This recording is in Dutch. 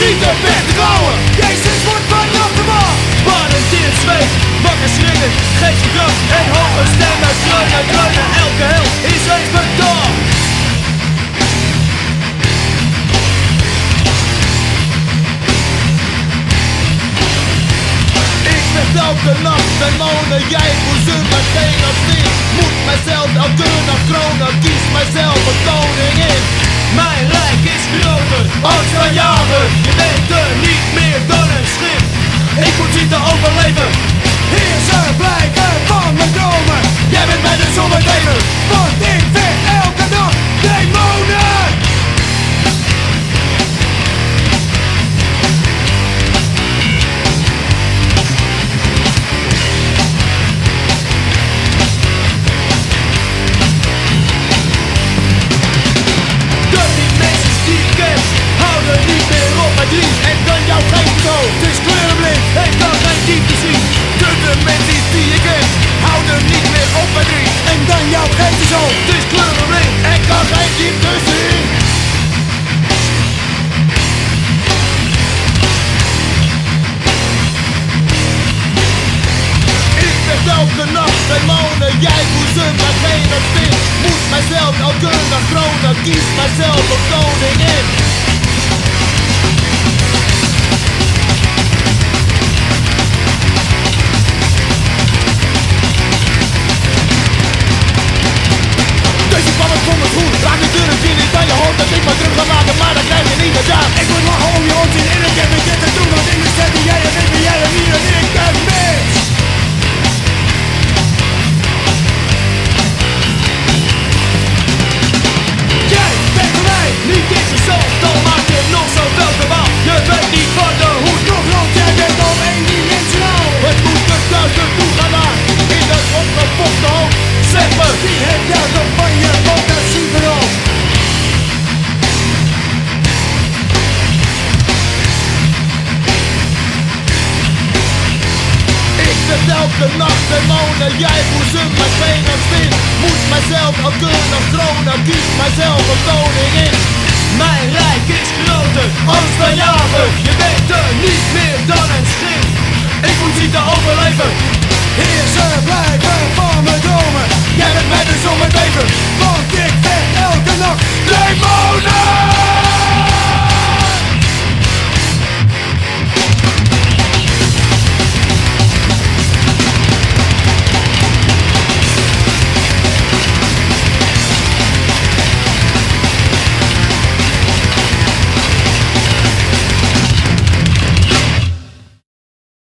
schieten met de klauwen. Jezus wordt vanaf de bal. Baden in het zweet, wakker schrikken, geest kracht en hoge stemmen. Kreunen, kreunen, elke hel is even door. Ik vecht elke nacht demonen, jij boezem me geen afzien. Moet mijzelf elke nacht kronen, another houden niet meer op mijn drie. En dan jouw geen zo, het is kleurenblind, ik kan geen diepte zien. De dimensies die ik ken, houden niet meer op mijn drie. En dan jouw geest zo. Het is kleurenblind, ik kan geen diepte zien. Ik vecht elke nacht demonen, jij boezem geen opstin. Moet mijzelf elke dag kronen, kies mijzelf een koningin. Vecht elke nacht demonen. Jij boezem met geen stin. Moet mijzelf elke dag kronen. Kies mijzelf een koningin. Mijn rijk is groter jager. Je bent er niet